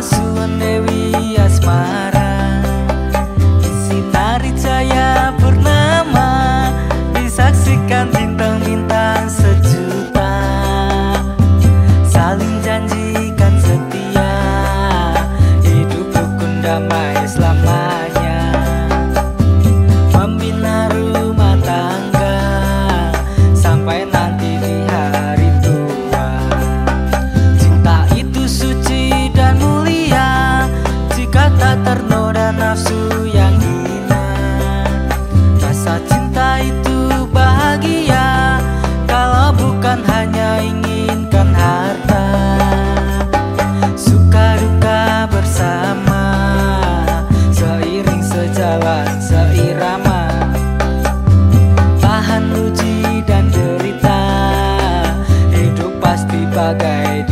espaço. bagay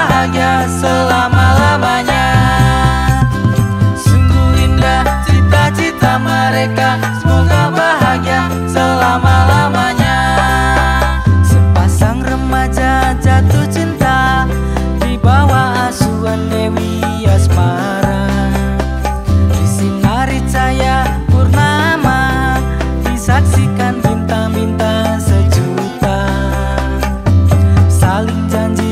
bahagia selama-lamanya. Sungguh indah cita-cita mereka. Semoga bahagia selama-lamanya. Sepasang remaja jatuh cinta Di bawah asuhan Dewi Asmara. Disinari cahaya purnama Disaksikan bintang-bintang sejuta. Saling janji